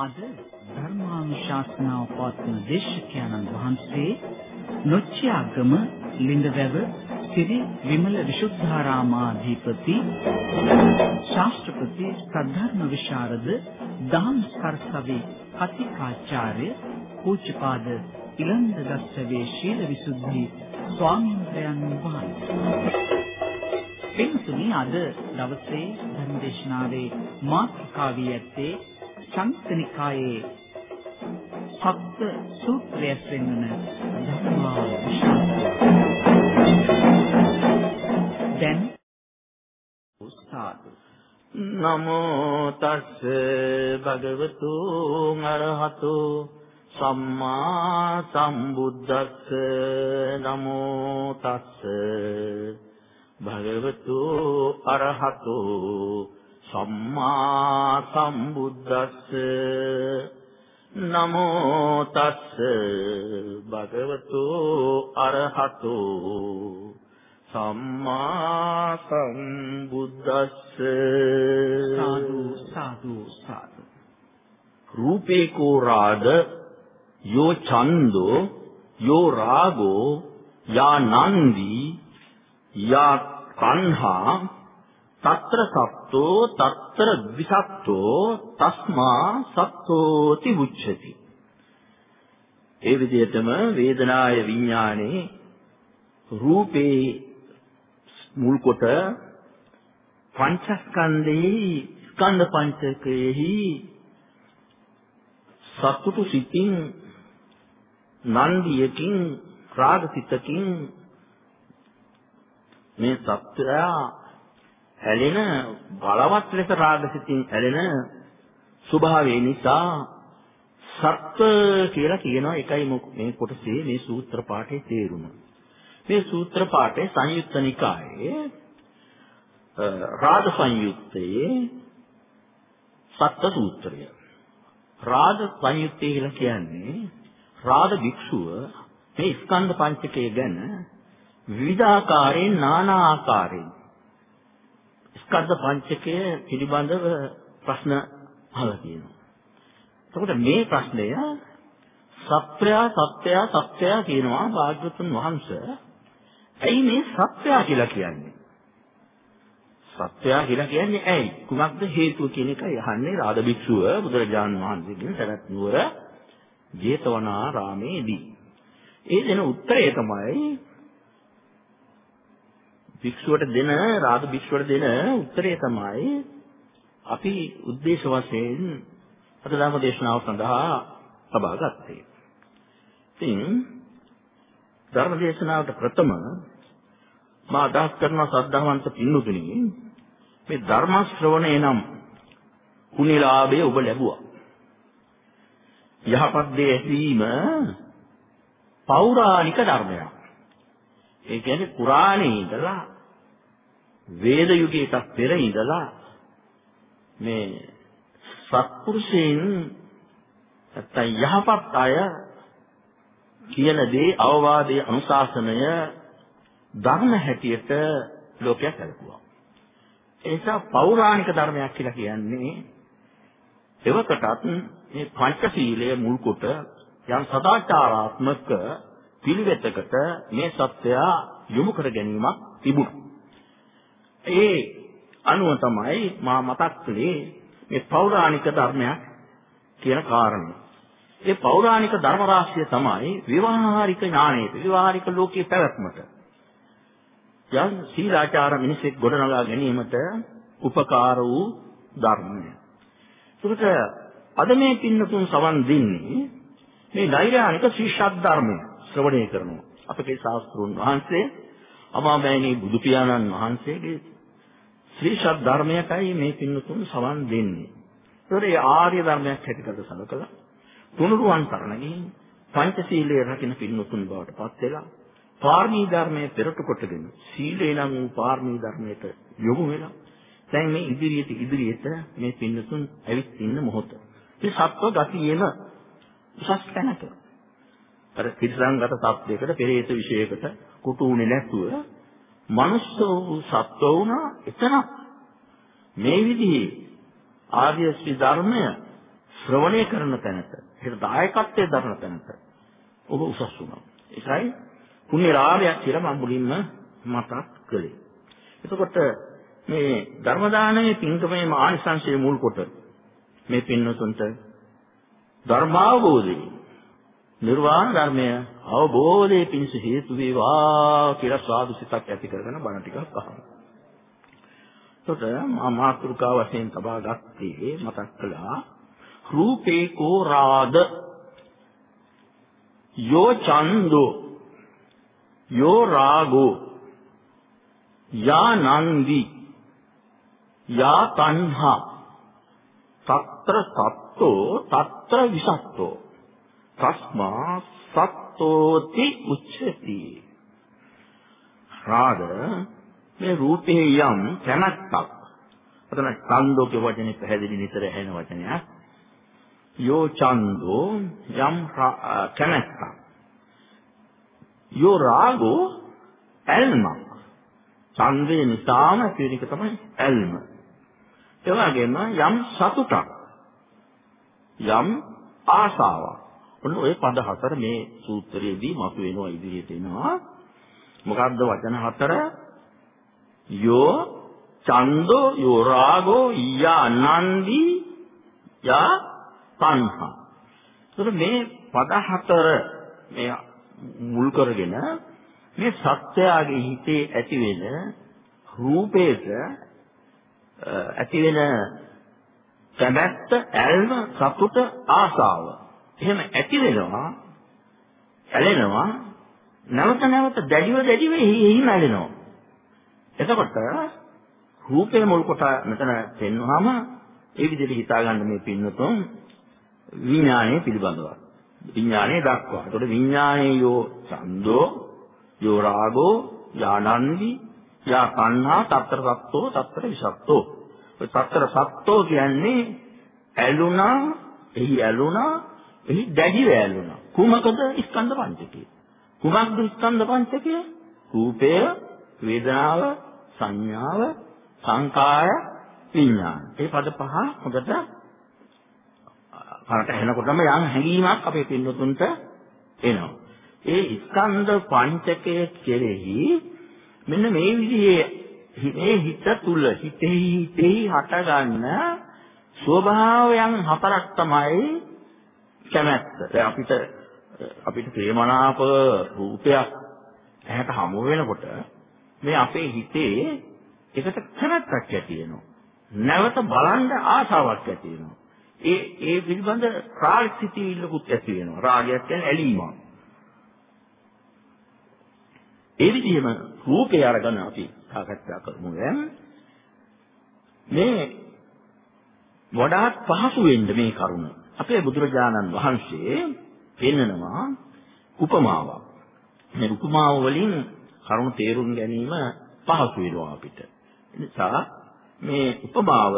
පින්තුනි අද ධර්මානුශාසනාව පවත්වන දේශකයන්න් වහන්සේ නොච්චියාගම ලින්දවැව සිරි විමල විසුද්ධාරාමාධිපති ශාස්ත්‍රපති සද්ධර්ම විශාරද දහම් සරසවි කතිකාචාර්ය පූජ්‍යපාද ඉලන්ද දස්සවේ ශීල විසුද්ධි ස්වාමීන් වහන්සේ. පින්තුනි අද දවසේ ධර්මදේශනාවේ මාතෘකාවී ඇත්තේ සංස්කෘතිකායේ සප්ත සූත්‍රයක් වෙනන ධර්මා දැන් උස්තාදු. නමෝ තස්ස භගවතු අරහතු සම්මා සම්බුද්දස්ස. නමෝ තස්ස භගවතු අරහතෝ සම්මා සම්බුද්දස්ස නමෝ තස්ස භගවතු අරහතෝ සම්මා සම්බුද්දස්ස සාදු සාදු සාදු. රූපේ කෝ රාග යෝ ඡන්தோ යෝ රාගෝ යා නන්දි යා තණ්හා తత్ర సత్తో తత్ర విసత్తో తస్මා සත්තෝති උච්චති ඒ විදිහටම වේදනාය විඥානේ රූපේ මුල් කොට පංචස්කන්ධෙහි ස්කන්ධ පංචකයෙහි සතුටු සිතින් නන්දියකින් රාගසිතකින් මේ සත්‍යය ඇලෙන බලවත් ලෙස රාගසිතින් ඇලෙන ස්වභාවය නිසා සත්‍ය කියලා කියනවා එකයි මේ කොටසේ මේ සූත්‍ර පාඨයේ තේරුම. මේ සූත්‍ර පාඨයේ සංයුත්ත නිකායේ රාග සංයුත්තේ සත්‍ය සූත්‍රය. රාග සංයුත්තේ කියලා කියන්නේ රාග භික්ෂුව මේ ස්කන්ධ පංචකය ගැන විවිධාකාරයෙන් নানা ආකාරයෙන් ස්කන්ධ පංචකය පිළිබඳව ප්‍රශ්න අහලා තියෙනවා. එතකොට මේ ප්‍රශ්නය සත්‍යය සත්‍යය සත්‍යය කියනවා භාග්‍යවතුන් වහන්සේ. ඇයි මේ සත්‍යය කියලා කියන්නේ? සත්‍යය කියලා කියන්නේ ඇයි? කුමක්ද හේතුව කියන එකයි අහන්නේ රාද භික්ෂුව බුදුරජාණන් වහන්සේගෙන් සරත් නුවර ජේතවනාරාමේදී. ඒ දෙන උත්තරය තමයි භික්ෂුවට දෙන රාග භික්ෂුවට දෙන උත්තරය තමයි අපි ಉದ್ದೇಶ වශයෙන් අද ධර්ම දේශනාව සඳහා ලබා ගත්තේ. ඉතින් ධර්ම දේශනාවට ප්‍රථම මා අදහස් කරන සද්ධාවන්ත පින්නුතුනි මේ ධර්ම ශ්‍රවණය නම් කුණිලාභය ඔබ ලැබුවා. යහපත් දේ ඇසීම පෞරාණික ධර්මයක්. ඒ කියන්නේ කුරාණේ ඉඳලා වේද යුගයකට පෙර ඉඳලා මේ සත්පුරුෂයන් නැත්තම් යහපත් අය කියන දේ අවවාදයේ අනුශාසනය ධර්ම හැටියට ලෝකයක් කළකුවා. ඒ නිසා පෞරාණික ධර්මයක් කියලා කියන්නේ එවකටත් මේ පංචශීලය මුල් කොට යම් සදාචාරාත්මක පිළිවෙතකට මේ සත්‍යය යොමු කර ගැනීමක් තිබුණා. ඒ අනුව තමයි මා මතක් කළේ මේ පෞරාණික ධර්මයක් කියන කාරණය. ඒ පෞරාණික ධර්ම රාශිය තමයි විවාහාරික ඥානයේ විවාහාරික ලෝකයේ පැවැත්මට යම් සීලාචාර මිනිසෙක් ගොඩනගා ගැනීමට උපකාර වූ ධර්මය. ඒකට අද මේ පින්නතුන් සවන් දෙන්නේ මේ නෛර්යානික ශීර්ෂක් ධර්මය ශ්‍රවණය කරනවා. අපගේ ශාස්ත්‍රුන් වහන්සේ අමාමෑණී බුදු පියාණන් වහන්සේගේ ශ්‍රී ශබ්ද ධර්මයටයි මේ පින්නතුන් සවන් දෙන්නේ. ඒතකොට ඒ ආර්ය ධර්මයක් හැටියට සලකලා තුනුරුවන් තරණ ගිහින් පංචශීලයේ රකින්න පින්නතුන් බවට පත් වෙලා පාරමී ධර්මයේ පෙරට කොටගෙන සීලේ නම් වූ පාරමී ධර්මයට යොමු වෙලා දැන් මේ ඉදිරියට ඉදිරියට මේ පින්නතුන් ඇවිත් ඉන්න මොහොත. මේ සත්ව ගතියේම උසස් තැනක. අර ත්‍රිසංගත සත්‍යයකට පෙරේත විශේෂයකට කුටු උනේ නැතුව මනුස්ස වූ සත්ව වුණා එතන මේ විදිහේ ආර්ය ශ්‍රී ධර්මය ශ්‍රවණය කරන තැනට, ඒකට දායකත්වයේ දරන තැනට ඔබ උසස් වුණා. ඒකයි පුණ්‍ය රාගයක් කියලා මම මුලින්ම මතක් කළේ. එතකොට මේ ධර්ම දානයේ පින්කමේ මානසංශයේ මුල් කොට මේ පින්නතුන්ට ධර්මාවබෝධය නිර්වාණ ධර්මය අවබෝධයේ පිණිස හේතු වේවා කියලා සාදු සිතක් ඇති කරගෙන බණ ටිකක් අහනවා. එතකොට මා මාතෘකාව වශයෙන් තබා ගත්තේ මතක් කළා රූපේ කෝ රාද යෝ චන්දෝ? යෝ රාගෝ? යා නන්දි? යා තණ්හා? తත්‍ර සත්තෝ తත්‍ර විසත්තෝ? තස්මා සත්තෝති උච්චති රාග මේ රූපේ යම් කැමැත්තක් අතන ඡන්දෝ කියන වචනේ පැහැදිලි නිතර ඇහෙන වචනයක්. යෝ ඡන්தோ යම් කැමැත්තක් යෝ රාගෝ ඇල්මක්. ඡන්දේ නිසාම කියන එක තමයි ඇල්ම. ඒ වගේම යම් සතුටක් යම් ආසාවක්. ඔන්න ඔය පද හතර මේ සූත්‍රයේදී මතුවෙනවා ඉදිරියට එනවා මොකක්ද වචන හතර යෝ ඡන්தோ යෝ රාගෝ යා නන්දි යා තණ්හා. ඒතර මේ පද හතර මේ මුල් කරගෙන මේ සත්‍යයේ හිතේ ඇති වෙන රූපේක ඇති වෙන කැමැත්ත, ඇල්ම, සතුට, ආසාව. එහෙම ඇති වෙනවා, ඇලෙනවා, නැවත නැවත දැඩිව දැඩිව එහි නැලෙනවා. එතකොට රූපේ මුල් කොට මෙතන පෙන්වහම ඒ විදිහට හිතා ගන්න මේ පින්නතුන් විඥානය පිළිබඳව. විඥානය දක්වා. ඒතකොට විඥානයේ යෝ ඡන්தோ යෝ රාගෝ යානන්දි යා තණ්හා තත්තර සත්තෝ තත්තර විසත්තෝ. ඔය තත්තර සත්තෝ කියන්නේ ඇලුනා, එහි ඇලුනා, එහි දැඩිව ඇලුනා. කුමකද ස්කන්ධ පංචකය? කුමක්ද ස්කන්ධ පංචකය? රූපය, වේදනාව, සංඥාව, සංකාය, විඥාන. මේ පද පහ හොඳට කනට ඇහෙනකොටම යම් හැඟීමක් අපේ පින්නතුන්ට එනවා. ඒ ස්කන්ධ පංචකය කෙරෙහි මෙන්න මේ විදිහේ මේ හිත තුල හිතෙහි හිතෙහි හටගන්න ස්වභාවයන් හතරක් තමයි කැමැත්ත. දැන් අපිට අපිට ප්‍රේමනාප රූපයක් ඇහැට හමු වෙනකොට මේ අපේ හිතේ එකට කැමැත්තක් ඇති වෙනවා. නැවත බලන්න ආසාවක් ඇති වෙනවා. ඒ ඒ පිළිබඳ රාග සිතිවිල්ලකුත් ඇති වෙනවා. රාගයක් කියන්නේ ඇලීමක්. ඒ විදිහම රූපේ අරගෙන අපි සාකච්ඡා කරමු දැන්. මේ වඩාත් පහසු වෙන්න මේ කරුණ. අපේ බුදුරජාණන් වහන්සේ පෙන්නනවා උපමාවක්. මේ උපමාව වලින් කරුණ තේරුම් ගැනීම පහසු වෙනවා අපිට. නිසා මේ උපමාව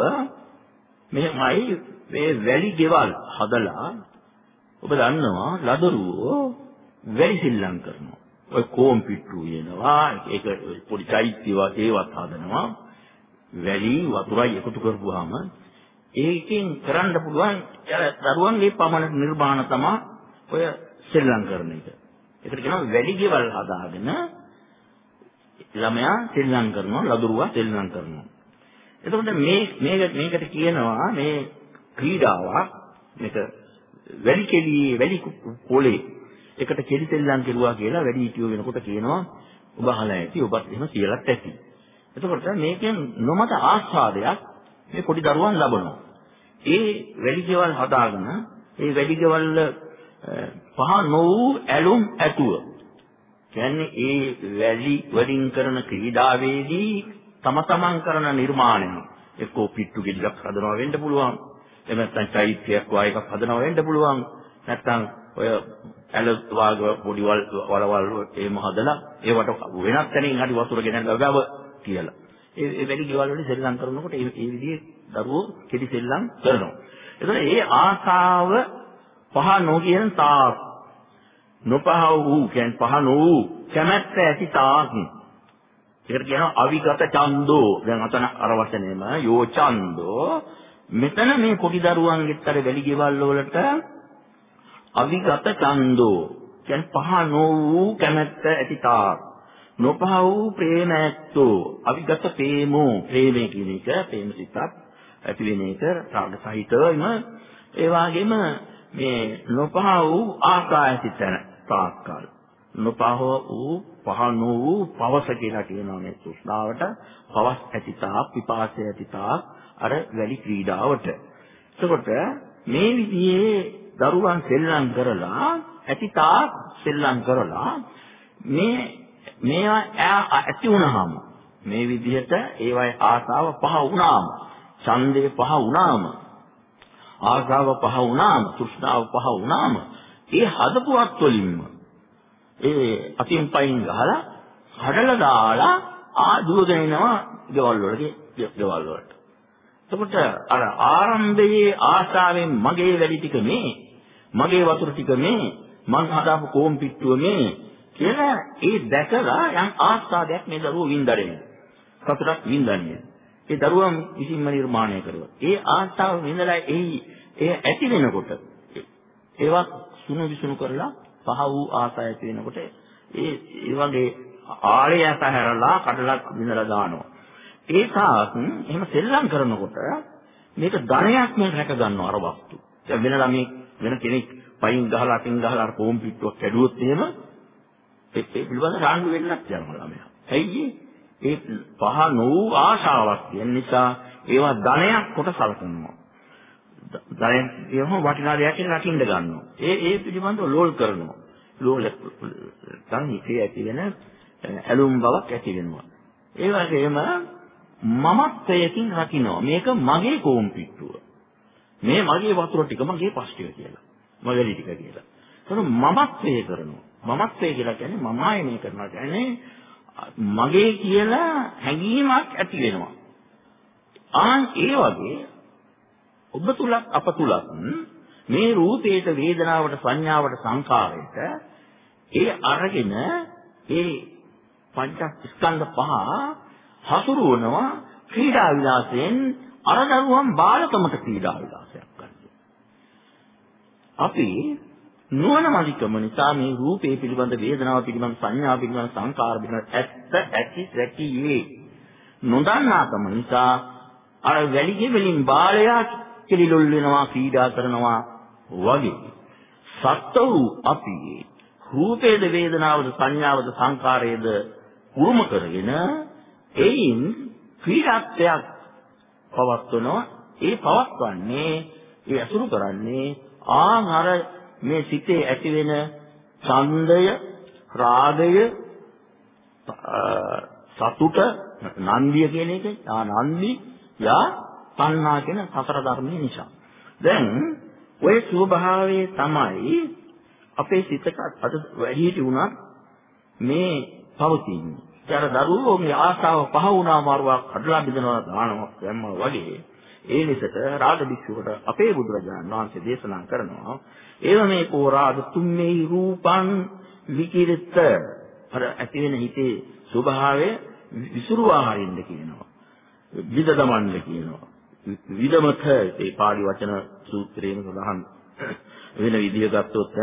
මෙහෙමයි මේ වැලි ගෙවල් හදලා ඔබ දන්නවා ලදරුවෝ වැලි සිල්ලම් කරනවා. ඔය කොම්පිටු වෙනවා ඒක පොඩි චෛත්‍ය ඒවත් හදනවා. වැලි වතුරයි එකතු කරපුවාම ඒකෙන් කරන්න පුළුවන් දරුවන්ගේ පමණ නිර්මාණ තමයි ඔය සෙල්ලම් කරන එක. ඒකට කියනවා වැලි ගෙවල් හදාගෙන ළමයා සෙල්ලම් කරනවා ලදරුවා සෙල්ලම් කරනවා. එතකොට මේ මේක මේකට කියනවා මේ ක්‍රීඩාවක් මේක වැඩි කෙලියේ වැඩි පොලේ එකට කෙලි තෙල්ලම් කෙරුවා කියලා වැඩි හිටියෝ වෙනකොට කියනවා ඔබ අහලා ඇති ඔබත් එහෙම කියලාත් ඇති. එතකොට මේකෙන් නොමත ආස්වාදයක් මේ පොඩි දරුවන් ලබනවා. ඒ වැඩි ගෙවල් හදාගෙන ඒ වැඩි ගෙවල් පහ නොවූ ඇලුම් ඇතුව කියන්නේ ඒ වැලි වලින් කරන ක්‍රීඩාවේදී තම තමන් කරන නිර්මාණය එක්කෝ පිට්ටු ගෙඩියක් හදනවා වෙන්න පුළුවන්. එහෙම නැත්නම් චෛත්‍යයක් වායකක් හදනවා වෙන්න පුළුවන්. නැත්නම් ඔය ඇල වාග පොඩි වලවල් එහෙම හදලා ඒවට වෙනත් තැනින් හරි වතුර ගෙනල්ලා ගව කියලා. ඒ වැඩි ගෙවල් වල සෙල්ලම් කරනකොට ඒ ඒ විදිහේ දරුවෝ කෙටි සෙල්ලම් කරනවා. එතන ඒ ආසාව පහ නොකියන තාක් නොපහ වූ කියන්නේ පහ නොවූ කැමැත්ත ඇති තාක්. ඒකට කියනවා අවිගත ඡන්தோ. දැන් අතන අර වචනේම යෝ ඡන්தோ මෙතන මේ පොඩි දරුවන්ගෙත් අර වැඩි ගෙවල් වලට අවිගත ඡන්தோ කියන්නේ පහ නොවූ කැමැත්ත ඇති තාක්. නොපහ වූ ප්‍රේම ඇත්තෝ අවිගත ප්‍රේමෝ. ප්‍රේමේ කියන එක ප්‍රේම සිතක් ඇති වෙන එක රාග සහිතවම. ඒ වගේම මේ නොපහ වූ ආකාය සිතන තාක්කල් නොපහ වූ පහ නොවූ පවස කියලා කියනවා මේ තෘෂ්ණාවට. පවස් ඇති තාක් විපාසය ඇති තාක් අර වැලි ක්‍රීඩාවට. එතකොට මේ විදිහේ දරුවන් සෙල්ලම් කරලා ඇති තාක් සෙල්ලම් කරලා මේ මේවා ඇති වුණාම මේ විදිහට ඒවයි ආසාව පහ වුණාම ඡන්දේ පහ වුණාම ආසාව පහ වුණාම තෘෂ්ණාව පහ වුණාම ඒ හදපුවත් වලින්ම ඒ අතින් පයින් ගහලා කඩලා දාලා ආ දුවගෙන එනවා ගෙවල් වලට ගෙවල් වලට. එතකොට අර ආරම්භයේ ආශාවෙන් මගේ වැඩි ටික මේ මගේ වතුර ටික මේ මං හදාපු කෝම් පිට්ටුව මේ කියලා ඒ දැකලා යම් ආස්වාදයක් මේ දරුවෝ වින්දරේ. සතුටක් වින්දන්නේ. ඒ දරුවා විසින්ම නිර්මාණය කරුවා. ඒ ආස්තාව විඳලා එයි ඒ ඇති වෙනකොට ඒවා සුණු විසුණු කරලා පහ වූ ආසය ඇති වෙනකොට ඒ ඒ වගේ ආලය පැහැරලා කඩලා විඳලා දානවා. ඒ තාක් එහෙම සෙල්ලම් කරනකොට මේක ධනයක් මේ රැක ගන්නවා අර වස්තු. දැන් වෙන ළමයි වෙන කෙනෙක් පයින් ගහලා අතින් ගහලා අර පොම් පිට්ටුවක් කැඩුවොත් එහෙම ඒ පිළිබඳ රාණ්ඩු වෙන්නත් යනවා ළමයා. ඇයි ඒ පහ නොවූ ආශාවක් තියෙන නිසා ඒවා ධනයක් කොට සලකනවා. ධනය කියවම වටිනා දෙයක් කියලා රකින්න ගන්නවා. ඒ ඒ පිළිබඳව ලෝල් කරනවා. ලෝල් තන් හිතේ ඇති වෙන ඇලුම් බවක් ඇති වෙනවා. ඒ වගේම මමත්වයකින් රකින්නවා. මේක මගේ කෝම්පිට්ටුව. මේ මගේ වතුර ටික මගේ පස් ටික කියලා. මගේ ටික කියලා. එතන මමත්වය කරනවා. මමත්වය කියලා කියන්නේ මම ආයනය කරනවා කියන්නේ මගේ කියලා හැඟීමක් ඇති වෙනවා. ආන් ඒ වගේ ඔබ තුලත් අප තුලත් මේ රූපේට වේදනාවට සංඥාවට සංකාරයට ඒ අරගෙන ඒ පංචස්කන්ධ පහ හසුරුවනවා ක්‍රීඩා විලාසයෙන් අර දරුවන් බාලකමට ක්‍රීඩා විලාසයක් කරනවා. අපි නුවණ මදිකම නිසා මේ රූපේ පිළිබඳ වේදනාව පිළිබඳ සංඥා පිළිබඳ සංකාර පිළිබඳ ඇත්ත ඇති රැකියේ නොදන්නාකම නිසා අර වැලිගේ වලින් බාලයා කිලිලොල් වෙනවා ක්‍රීඩා කරනවා වගේ. සත්ව වූ අපි රූපේද වේදනාවද සංඥාවද සංකාරයේද උරුම කරගෙන එයින් ක්‍රීඩාත්වයක් පවත්වනවා. ඒ පවත්වන්නේ ඒ අසුරු කරන්නේ ආන් අර මේ සිතේ ඇතිවෙන ඡන්දය, රාගය, සතුට, නන්දිය කියන එක, ආ නන්දි, යා තණ්හා කියන සතර ධර්මයේ නිසා. දැන් ওই ස්වභාවයේ තමයි අපේ සිතට අද වැඩිහිටි වුණත් මේ පවතින්නේ. ඊට දරුවෝගේ ආශාව පහ වුණාම අරවා කඩලා බෙදනවා දානවා දැම්මා වගේ ඒ නිසට රාග භික්ෂුවට අපේ බුදුරජාණන් වහන්සේ දේශනා කරනවා ඒව මේ කෝරාද තුම්මේ රූපං විකිරිත. අර ඇති වෙන හිතේ ස්වභාවය විසුරුවා හරින්න කියනවා. විද දමන්න කියනවා. විදමත ඒ පාළි වචන සූත්‍රයෙන් සඳහන් වෙන විදිය ගත්තොත්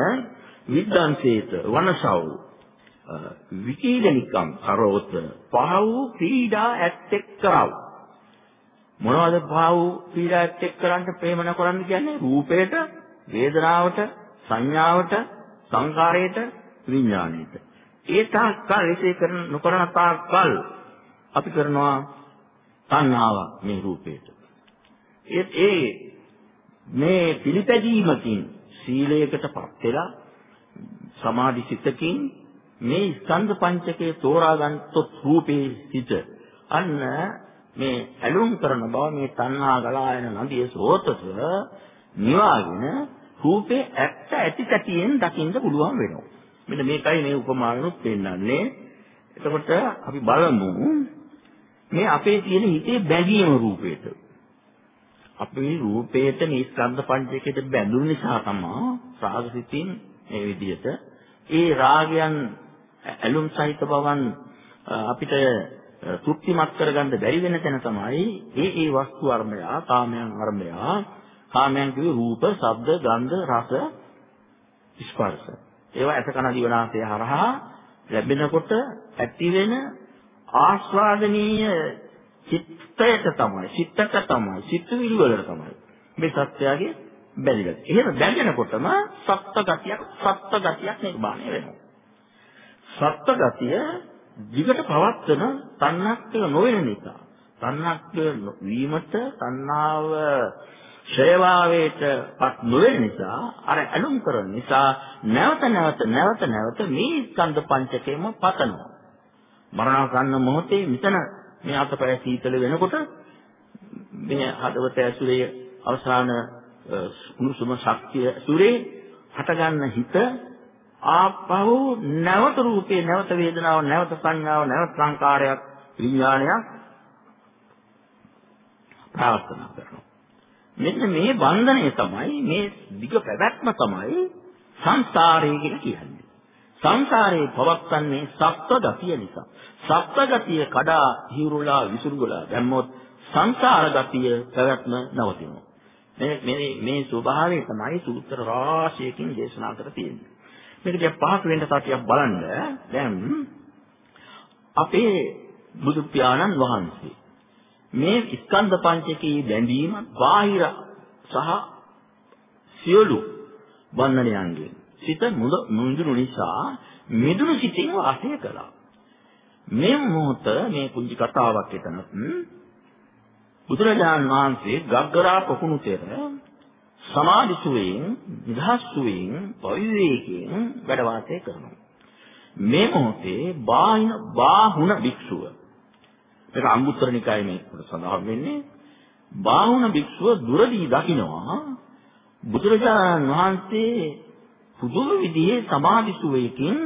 විද්දාන්සේත වනසව් විකීලනිකම් කරවත පහ වූ ක්‍රීඩා ඇත්තෙක් කරව. මොනවද පහ වූ ක්‍රීඩා ඇත්තෙක් කරන්න ප්‍රේමන කරන්න කියන්නේ රූපයට වේදනාවට, සංඥාවට, සංකාරයට, විඥාණයට. ඒ තාක්කල් එසේ කරන නොකරන තාක්කල් අපි කරනවා තණ්හාව මේ රූපේට. ඒ ඒ මේ පිළිපැදීමකින් සීලයකටපත් වෙලා සමාධි සිතකින් මේ ස්කන්ධ පංචකයේ තෝරා ගන්නතොත් රූපේ සිට අන්න මේ ඇලුම් කරන බව මේ තණ්හා ගලායන නදියේ සෝතස නිවාගෙන රූපේ ඇත්ත ඇති සැටියෙන් දකින්න පුළුවන් වෙනවා. මෙන්න මේකයි මේ උපමානුත් පෙන්නන්නේ. එතකොට අපි බලමු මේ අපේ තියෙන හිතේ බැඳීම රූපේට. අපේ රූපේට මේ ස්කන්ධ පංචකයට බැඳුන නිසා තමයි රාගසිතින් මේ විදිහට ඒ රාගයන් ඇලුම් සහිත බවන් අපිට තෘප්තිමත් කරගන්න බැරි වෙන තැන තමයි ඒ ඒ වස්තු අර්මය, කාමයන් අර්මය, කාමයන් කිව්වේ රූප, ශබ්ද, ගන්ධ, රස, ස්පර්ශ. ඒවා ඇස කන දිවනාසය හරහා ලැබෙනකොට ඇති වෙන ආස්වාදනීය චිත්තයට තමයි, චිත්තක තමයි, සිතුවිලි වලට තමයි. මේ සත්‍යයේ බැඳිලා. එහෙම බැඳෙනකොටම සත්ත්ව ගතියක්, සත්ත්ව ගතියක් නිර්මාණය වෙනවා. සත්ත්ව ගතිය දිගට පවත්වන තණ්හක්ක නොවන නිසා. තණ්හක්ක වීමට තණ්හාව ශ්‍රේවාවේටපත් නොවන නිසා අර අනුම් කරන නිසා නැවත නැවත නැවත නැවත මේ ස්කන්ධ පංචකයම පතනවා. මරණාසන්න මොහොතේ මෙතන මේ අතපය සීතල වෙනකොට මේ හදවත ඇසුරේ අවසාන උණුසුම ශක්තිය ඇසුරේ හටගන්න හිත ආපහු නැවත රූපේ නැවත වේදනාව නැවත සංඥාව නැවත සංකාරයක් විඥානයක් ප්‍රාර්ථනා කරනවා. මෙන්න මේ බන්ධනය තමයි මේ දිග පැවැත්ම තමයි සංසාරය කියලා කියන්නේ. සංසාරේ පවත්තන්නේ සත්ව ගතිය නිසා. සත්ව ගතිය කඩා හිරුලා විසුරුලා දැම්මොත් සංසාර ගතිය පැවැත්ම නවතිනවා. මේ මේ මේ ස්වභාවය තමයි සූත්‍ර රාශියකින් දේශනා කර තියෙන්නේ. මේක දිහා පහසු වෙන්න තාටියක් බලන්න දැන් අපේ බුදු පියාණන් වහන්සේ මේ ස්කන්ධ පංචකයේ බැඳීම බාහිර සහ සියලු බන්ධනයන්ගෙන් සිත මුඳුණු නිසා මිදුණු සිතින් වාසය කළා. මේ මොහොත මේ කුංජි කතාවක් එතනත් බුදුරජාන් වහන්සේ ගග්ගරා පොකුණු තෙර සමාධි සුවයෙන් නිදහස් සුවයෙන් පවිවේකයෙන් වැඩ වාසය කරනවා. මේ මොහොතේ බාහින බාහුණ භික්ෂුව මේක අංගුත්තර නිකායේ මේ සඳහන් වෙන්නේ බාහුණ භික්ෂුව දුරදී දකිනවා බුදුරජාණන් වහන්සේ පුදුම විදිහේ සමාධි සුවයකින්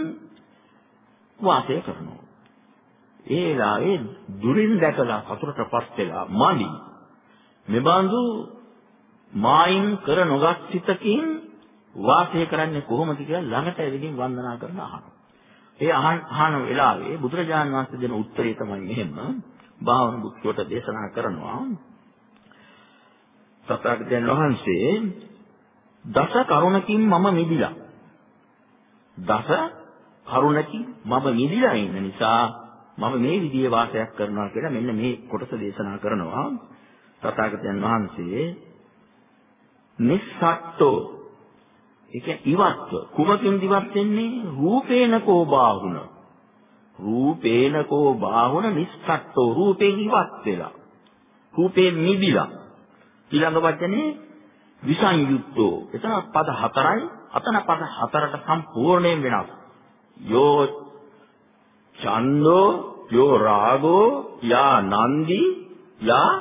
වාසය කරනවා. ඒ වෙලාවේ දුරින් දැකලා සතුටටපත් වෙලා මදි. මෙබඳු මායින් කර නොගත් සිතකින් වාසය කරන්නේ කොහොමද කියලා ළඟට ඇවිදින් වන්දනා කරන අහනවා. ඒ අහන අහන වෙලාවේ බුදුරජාන් වහන්සේ දෙන උත්තරේ තමයි මෙහෙම භාවන බුද්ධියට දේශනා කරනවා. සත්‍යඥ වහන්සේ දස කරුණකින් මම මිදිලා. දස කරුණකින් මම මිදිලා ඉන්න නිසා මම මේ විදිහේ වාසයක් කරනවා කියලා මෙන්න මේ කොටස දේශනා කරනවා. තථාගතයන් වහන්සේ නිස්සට්ඨෝ ඒ කියන්නේ ඉවත්ව. කුමකින් ඉවත් වෙන්නේ? රූපේනකෝ බාහුන. රූපේනකෝ බාහුන නිස්සට්ඨෝ රූපයෙන් ඉවත් වෙලා. රූපයෙන් නිදිලා ඊළඟ වචනේ විසංයුක්තෝ එතන පද හතරයි අතන පද හතරට සම්පූර්ණයෙන් වෙනස්. යෝ ඡන්தோ යෝ රාගෝ යා නන්දි යා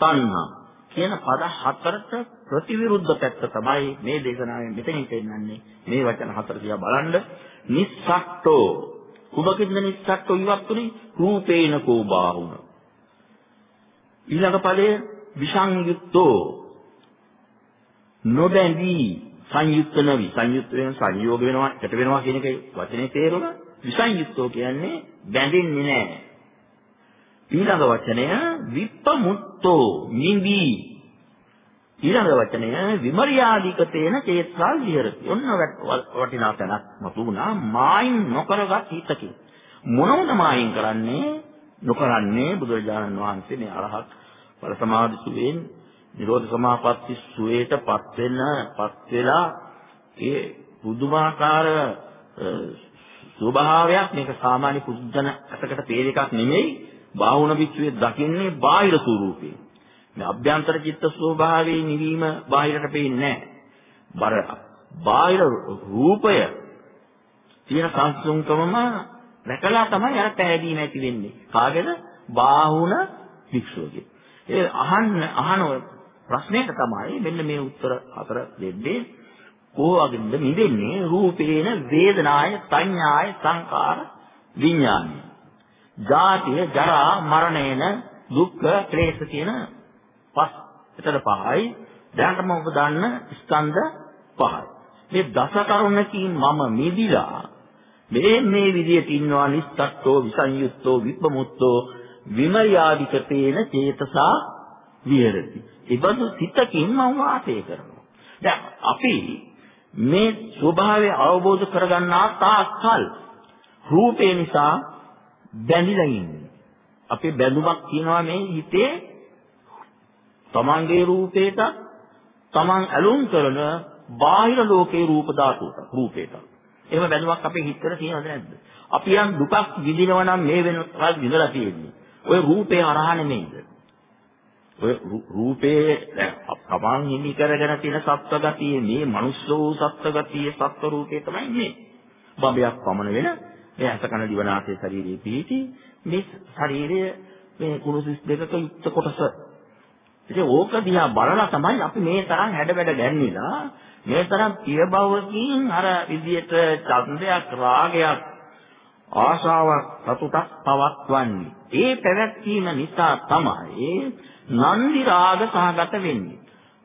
තණ්හා. කියන පද හතරට ප්‍රතිවිරුද්ධ පැත්ත තමයි මේ දේශනාවෙන් මෙතනින් පෙන්නන්නේ. මේ වචන හතර දිහා බලන්න. නිස්සට්ඨෝ කුමකින්ද නිස්සට්ඨෝ ඉවත්ුනේ? රූපේන කෝ බාහුන. ඊළඟ පදයේ විසංයුක්තෝ නොබැඳී සංයුක්ත නොවි සංයුක්ත වෙන සංයෝග වෙනවා එකට වෙනවා කියන එකේ වචනේ තේරුම විසංයුක්තෝ කියන්නේ බැඳෙන්නේ නැහැ ඊළඟ වචනය විප්පමුත්තෝ නිවි ඊළඟ වචනය විමර්යාදිකතේන චේත්සාල් විහෙරති. ඔන්න වටිනා තැනක් මතු වුණා මායින් නොකරගත් හිතකින්. මොනවද මායින් කරන්නේ? නොකරන්නේ බුදුරජාණන් වහන්සේ මේ අරහත් ඵල සමාධි සුවේන් නිරෝධ සමාපatti සුවේටපත් වෙන පත් වෙලා ඒ පුදුමාකාර ස්වභාවයක් මේක සාමාන්‍ය පුදුජන අතකට පේන එකක් නෙමෙයි බාහුණ භික්ෂුවේ දකින්නේ බාහිර ස්වරූපේ මේ අභ්‍යන්තර චිත්ත ස්වභාවයේ නිවීම බාහිරට පේන්නේ නැහැ. බර බාහිර රූපය තියෙන සංසුන්කමම දැකලා තමයි අර පැහැදීම ඇති වෙන්නේ. කාගේද? බාහුණ වික්ෂෝගේ. ඒ අහන්න අහන ප්‍රශ්නෙට තමයි මෙන්න මේ උත්තර හතර දෙන්නේ. කොහොමද මිදෙන්නේ රූපේන වේදනාය සංඥාය සංකාර විඥානය. ජාතිය ජරා මරණේන දුක්ඛ ක්ලේශ කියන පස් එතන පහයි දැනටම ඔබ දන්න ස්කන්ධ පහයි මේ දස කරුණකින් මම මිදිලා මේ මේ විදියට ඉන්නවා නිස්සත්ත්වෝ විසංයුත්තෝ විපමුත්තෝ විමර්යාදිකතේන චේතසා විහෙරති. ඒබඳු සිතකින් මම වාසය කරනවා. දැන් අපි මේ ස්වභාවය අවබෝධ කරගන්නා තාක්කල් රූපේ නිසා බැඳිලා ඉන්නේ. අපේ බැඳුමක් තියෙනවා මේ හිතේ තමන්ගේ රූපේට තමන් ඇලුම් කරන බාහිර ලෝකේ රූප ධාතුවට රූපේට. එහෙම බැඳුමක් අපේ හිතේ තියෙනවද නැද්ද? අපි යම් දුකක් විඳිනවා නම් මේ වෙනකල් විඳලා තියෙන්නේ. ඔය රූපේ හරහා නෙමෙයිද? ඔය රූපේ තමන් හිමි කරගෙන තියෙන සත්ව ගතිය මේ මනුස්ස වූ සත්ව ගතිය සත්ව රූපේ තමයි මේ. බබයක් පමණ වෙන මේ අසකන දිවනාසයේ ශරීරයේ පිහිටි මේ ශරීරය මේ කුණුසිස් දෙකක යුක්ත කොටස. ඉතින් ඕක දිහා බලලා තමයි අපි මේ තරම් හැඩබැඩ ගැන්විලා මේ තරම් පිය බවකින් අර විදියට ඡන්දයක් රාගයක් ආශාවක් සතුටක් පවත්වන්නේ. ඒ පැවැත්වීම නිසා තමයි නන්දි රාග සහගත වෙන්නේ.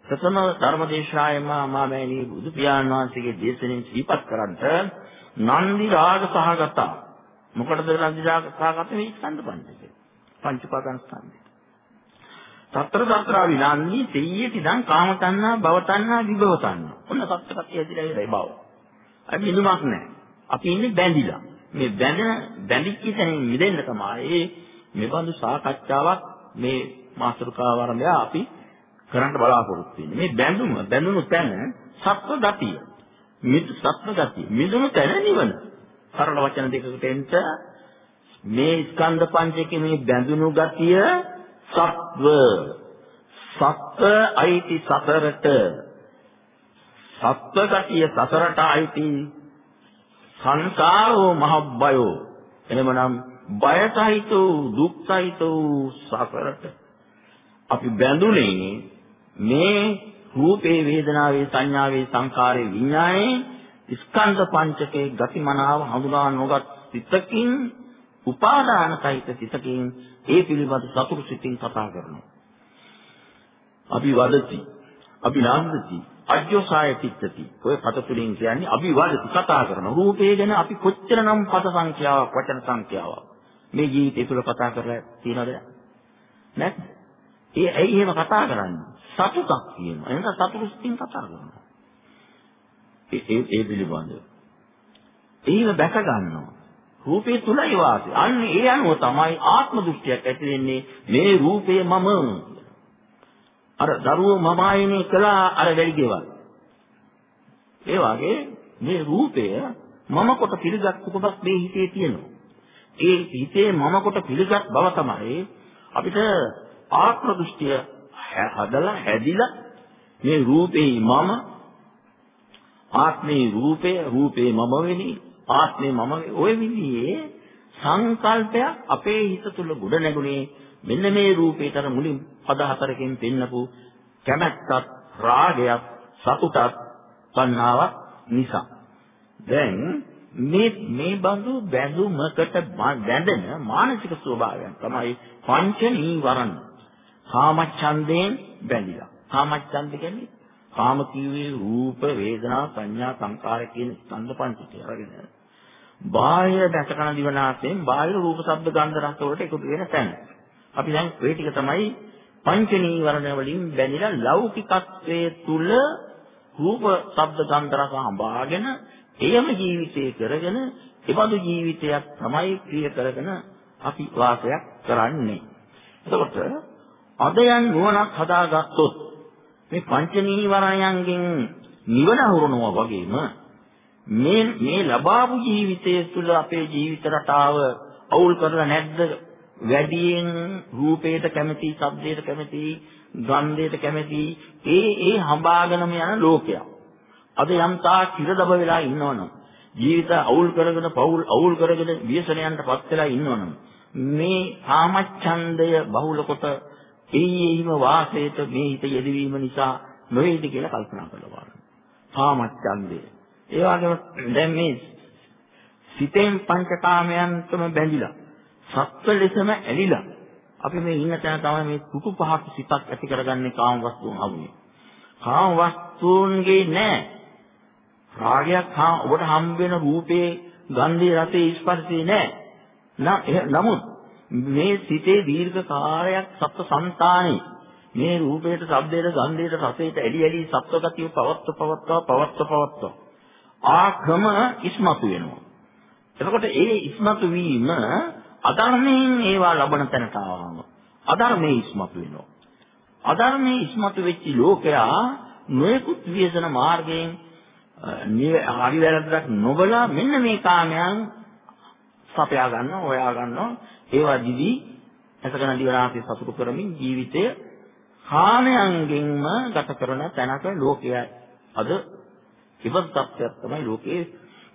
ප්‍රථම ධර්මදේශායම මාමෑණී බුදු පියාණන් වහන්සේගේ දේශනෙන් සිහිපත් කරන්ට නන්දි රාග සහගත. මොකටද නන්දි රාග සහගත මේ ස්කන්ධ පංචකය. පංච උපාදාන ස්කන්ධය සතර සතරා විනන්දි තෙయ్యටි දන් කාම තණ්හා භව තණ්හා විභව තණ්හා ඔන්න සත්‍යපත්‍ය ඇදිලා ඉරයි බව. අපි නිදුමක් නැහැ. අපි ඉන්නේ බැඳිලා. මේ බැඳෙන බැඳිච්ච තැනින් මිදෙන්න තමයි මේ බඳු සාකච්ඡාවක් මේ මාතෘකාව ආරම්භය අපි කරන්න බලාපොරොත්තු වෙන්නේ. මේ බැඳුම බැඳුණු තැන සත්ව ගතිය. මිදු සත්ව ගතිය මිදුණු තැන නිවන. සරල වචන දෙකකට එන්න මේ ස්කන්ධ පංචකයේ මේ බැඳුණු ගතිය සත්ව. සත්ව අයිති සතරට. සත්ව ගතිය සතරට අයිති. සංසාරෝ මහබ්බයෝ. එහෙමනම් බයසහිත වූ දුක්සහිත වූ සසරට අපි බැඳුනේ මේ රූපේ වේදනාවේ සංඥාවේ සංකාරේ විඥානේ ස්කන්ධ පංචකේ ගතිමනාව හඳුනා නොගත් සිතකින් උපාදාන සහිත සිතකින් ඒ පිළිබඳ සතුරු සිතින් කතා කරනවා. අපි වදති, අපි නාන්දති, අජ්ජෝසාය තිත්තති. ඔය පද තුලින් කියන්නේ අපි වදති කතා කරන රූපේ ගැන අපි කොච්චරනම් පද සංඛ්‍යාවක් වචන සංඛ්‍යාවක් මේ ජීවිතය තුළ කතා කරලා තියෙනවද? නැත්නම් ඒ ඇයි එහෙම කතා කරන්නේ? සතුටක් තියෙනවා. එහෙනම් සතුටු සිතින් කතා කරනවා. ඒ ඒ ඒ පිළිබඳව. ඒව දැක ගන්නවා. රූපේ තුලයි වාසය. අන්න ඒ අනුව තමයි ආත්ම දෘෂ්ටියක් ඇති වෙන්නේ මේ රූපය මම. අර දරුවෝ මම ආයනේ කළා අර වැඩිගෙවල්. ඒ වගේ මේ රූපය මම කොට පිළිගත් කොටස් මේ හිතේ තියෙනවා. ඒ හිතේ මම කොට පිළිගත් බව තමයි අපිට ආත්ම දෘෂ්ටිය හදලා හැදිලා මේ රූපේ මම ආත්මේ රූපය රූපේ මම වෙනි ආත්මේ මම ඔය විදිහේ සංකල්පයක් අපේ හිත තුල ගොඩ නැගුණේ මෙන්න මේ රූපේට අර මුලින් පද හතරකින් පෙන්නපු කැමැත්තක් රාගයක් සතුටක් තණ්හාවක් නිසා. දැන් මේ මේ බඳු බැඳුමකට බැඳෙන මානසික ස්වභාවයන් තමයි පංච නීවරණ. කාමච්ඡන්දයෙන් බැඳිලා. කාමච්ඡන්ද කියන්නේ කාම කිව්වේ රූප, වේදනා, සංඥා, සංකාර කියන ස්කන්ධ පංචකය අරගෙන. බාහිර දැකකන දිවනාසයෙන් බාහිර රූප, ශබ්ද, ගන්ධ, රස වලට එකතු වෙන තැන. අපි දැන් ඒ ටික තමයි පංච නීවරණ වලින් බැඳිලා ලෞකිකත්වයේ තුල රූප, ශබ්ද, ගන්ධ, රස හඹාගෙන එයම ජීවිතය කරගෙන එබඳු ජීවිතයක් තමයි ප්‍රිය කරගෙන අපි වාසයක් කරන්නේ. එතකොට අදයන් නුවණක් හදාගත්තොත් මේ පංච නීවරණයන්ගෙන් නිවන හුරනවා වගේම මේ මේ ලබාපු ජීවිතය තුළ අපේ ජීවිත රටාව අවුල් කරලා නැද්ද වැඩියෙන් රූපයට කැමති, ශබ්දයට කැමති, ගන්ධයට කැමති ඒ ඒ හඹාගෙනම යන ලෝකයක්. අද යම් තා කිරදබ වෙලා ඉන්නවනම් ජීවිත අවුල් කරගෙන පවුල් අවුල් කරගෙන ව්‍යසනයන්ටපත් වෙලා ඉන්නවනම් මේ කාමච්ඡන්දය බහුල කොට එයිම වාසයට මේ හිත යෙදවීම නිසා නොවේද කියලා කල්පනා කරලා බලන්න. කාමච්ඡන්දය. ඒ වගේම දැන් මේ සිතෙන් පංචකාමයන්ටම බැඳිලා සත්ව ලෙසම ඇලිලා අපි මේ ඉන්න තැන තමයි මේ කුතු පහක් සිතක් ඇති කරගන්නේ කාම වස්තුන් හමුවේ. කාම වස්තුන්ගේ නෑ. රාගයක් හා ඔබට හම්බ වෙන රූපේ ගන්ධයේ රසයේ ස්පර්ශේ නෑ. නමුත් මේ සිතේ දීර්ඝ කාලයක් සත්ව సంతානේ මේ රූපයට, ශබ්දයට, ගන්ධයට, රසයට ඇලි ඇලි සත්ව ගතිය පවත්ව පවත්ව පවත්ව පවත්ව ආක්‍රම ඉස්මතු වෙනවා. එතකොට ඒ ඉස්මතු වීම අධර්මයෙන් ඒවා ලබන තැනට ආවම අධර්මයේ ඉස්මතු වෙනවා. අධර්මයේ ඉස්මතු වෙච්ච ලෝකයා නොයෙකුත් විශේෂණ මාර්ගයෙන් හරි වැරද්දක් නොබලා මෙන්න මේ කාමයන් සපයා ගන්නවා, හොයා ගන්නවා. ඒවා දිවි ඇසකන දිවනාසය සතුටු කරමින් ජීවිතය කාමයන්ගෙන්ම ගත කරන තැනක ලෝකයයි. අද ඉවත් තත්ත්වයක් තමයි ලෝකේ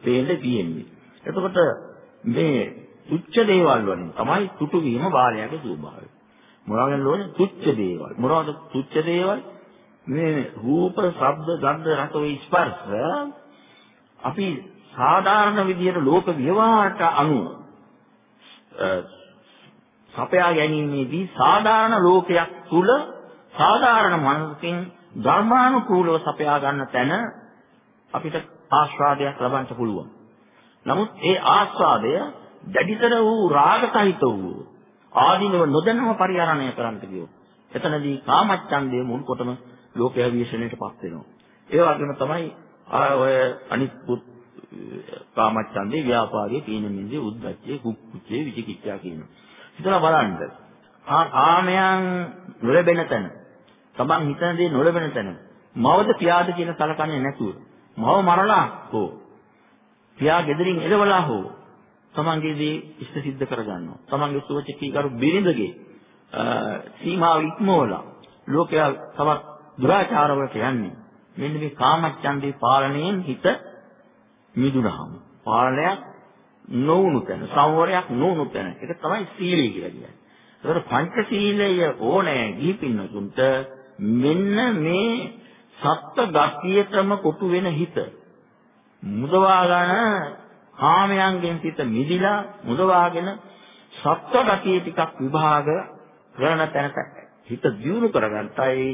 පේන්න තියෙන්නේ. එතකොට මේ තුච්ච දේවල් වලින් තමයි තුටු වීම බාලයාගේ ස්වභාවය. මොනවාගෙන ඕනේ තුච්ච දේවල්. මොනවද තුච්ච දේවල්? මේ රූප, ශබ්ද, ගන්ධ, රස, ස්පර්ශ අපි සාධාරණ විදියට ලෝක ව්‍යවහාරට අනුව සපයා ගැනීමේදී සාධාරණ ලෝකයක් තුල සාධාරණ මනසකින් ධර්මානුකූලව සපයා ගන්න තැන අපිට ආස්වාදයක් ලබන්න පුළුවන්. නමුත් ඒ ආස්වාදය දැඩිතර වූ රාගසහිත වූ ආදීනව නොදැනව පරිහරණය කරන්න කියෝ. එතනදී කාමච්ඡන්දය මුල් කොටම ලෝකය විශ්ලේෂණයටපත් වෙනවා. ඒ වගේම තමයි ඔය අනිත් කාමච්ඡන්දේ ව්‍යාපාරයේ තීන මින්දේ උද්දච්චේ කුක්කුච්චේ විචිකිච්ඡා කියනවා. හිතලා බලන්න. ආමයන් නොලැබෙන තැන. තමන් හිතන දේ නොලැබෙන තැන. මවද පියාද කියන සලකන්නේ නැතුව. මව මරලා හෝ පියා ගෙදරින් එළවලා හෝ තමන්ගේ දේ ඉෂ්ට සිද්ධ කරගන්නවා. තමන්ගේ සුවචකීකරු බිරිඳගේ සීමාව ඉක්මවලා ලෝකයා තවත් දුරාචාරවලට යන්නේ. මෙන්න මේ කාමච්ඡන්දේ පාලනයෙන් හිත මිදුනහම පාලනයක් නොවුණු තැන සංවරයක් නොවුණු තැන ඒක තමයි සීලය කියලා කියන්නේ. ඒකට පංචශීලය ඕනෑ ගිහි පින්නතුන්ට මෙන්න මේ සත්ත්ව ගතියටම කොටු වෙන හිත මුදවා ගන්න කාමයන්ගෙන් සිත මිදිලා මුදවාගෙන සත්ත්ව ගතිය ටිකක් විභාග කරන තැනට හිත දියුණු කරගන්නයි